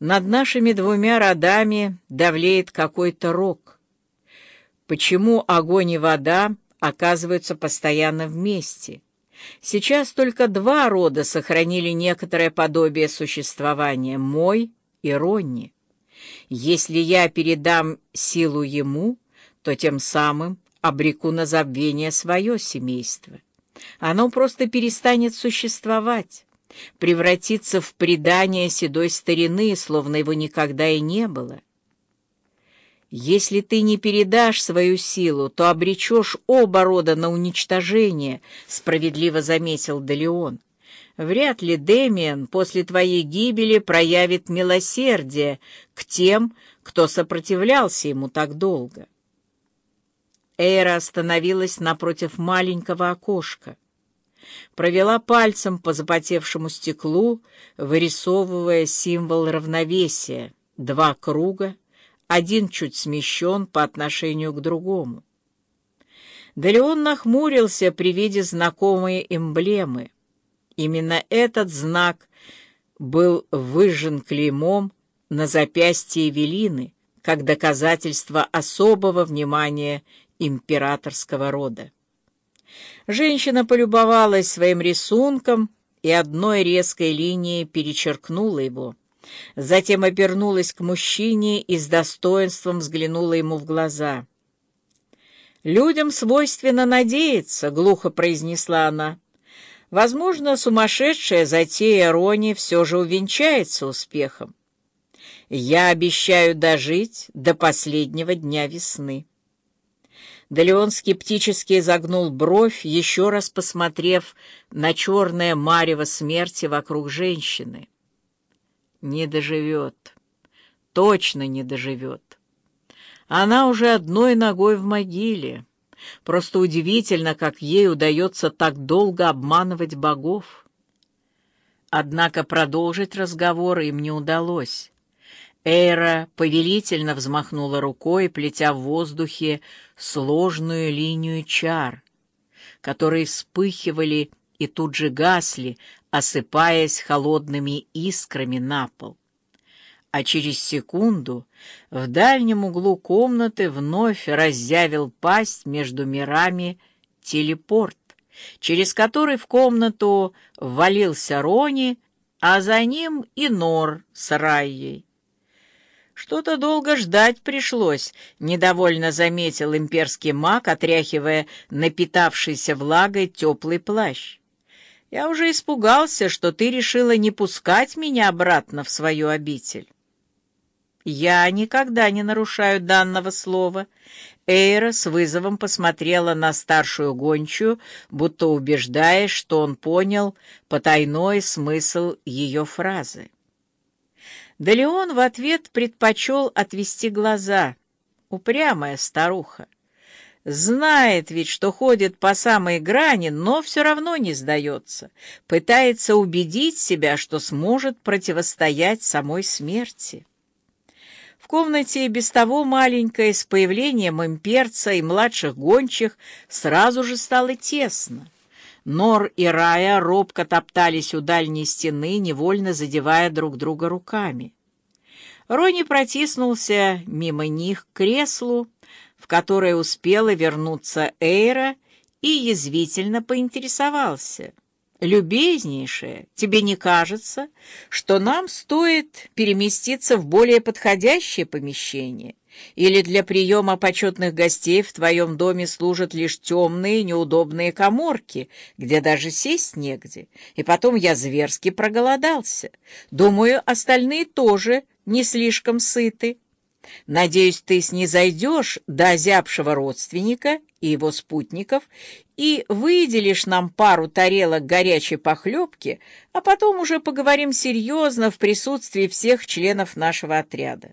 Над нашими двумя родами давлеет какой-то рок. Почему огонь и вода оказываются постоянно вместе? Сейчас только два рода сохранили некоторое подобие существования — мой и Ронни. Если я передам силу ему, то тем самым обреку на забвение свое семейство. Оно просто перестанет существовать превратиться в предание седой старины, словно его никогда и не было. Если ты не передашь свою силу, то обречешь оба рода на уничтожение, — справедливо заметил Делеон. Вряд ли Демиан после твоей гибели проявит милосердие к тем, кто сопротивлялся ему так долго. Эйра остановилась напротив маленького окошка провела пальцем по запотевшему стеклу, вырисовывая символ равновесия, два круга, один чуть смещен по отношению к другому. Да нахмурился при виде знакомой эмблемы. Именно этот знак был выжжен клеймом на запястье Эвелины, как доказательство особого внимания императорского рода. Женщина полюбовалась своим рисунком и одной резкой линией перечеркнула его. Затем обернулась к мужчине и с достоинством взглянула ему в глаза. «Людям свойственно надеяться», — глухо произнесла она. «Возможно, сумасшедшая затея Рони все же увенчается успехом. Я обещаю дожить до последнего дня весны». Да Леон скептически изогнул бровь, еще раз посмотрев на черное марево смерти вокруг женщины. Не доживет. Точно не доживет. Она уже одной ногой в могиле. Просто удивительно, как ей удается так долго обманывать богов. Однако продолжить разговор им не удалось. Эйра повелительно взмахнула рукой, плетя в воздухе сложную линию чар, которые вспыхивали и тут же гасли, осыпаясь холодными искрами на пол. А через секунду в дальнем углу комнаты вновь разъявил пасть между мирами телепорт, через который в комнату ввалился Рони, а за ним и Нор с Райей. «Что-то долго ждать пришлось», — недовольно заметил имперский маг, отряхивая напитавшийся влагой теплый плащ. «Я уже испугался, что ты решила не пускать меня обратно в свою обитель». «Я никогда не нарушаю данного слова». Эйра с вызовом посмотрела на старшую гончую, будто убеждаясь, что он понял потайной смысл ее фразы. Да Леон в ответ предпочел отвести глаза. Упрямая старуха. Знает ведь, что ходит по самой грани, но все равно не сдается. Пытается убедить себя, что сможет противостоять самой смерти. В комнате без того маленькой, с появлением имперца и младших гончих, сразу же стало тесно. Нор и Рая робко топтались у дальней стены, невольно задевая друг друга руками. Рони протиснулся мимо них к креслу, в которое успела вернуться Эйра, и язвительно поинтересовался. «Любезнейшая, тебе не кажется, что нам стоит переместиться в более подходящее помещение?» Или для приема почетных гостей в твоем доме служат лишь темные неудобные коморки, где даже сесть негде. И потом я зверски проголодался. Думаю, остальные тоже не слишком сыты. Надеюсь, ты снизойдешь до озябшего родственника и его спутников и выделишь нам пару тарелок горячей похлебки, а потом уже поговорим серьезно в присутствии всех членов нашего отряда.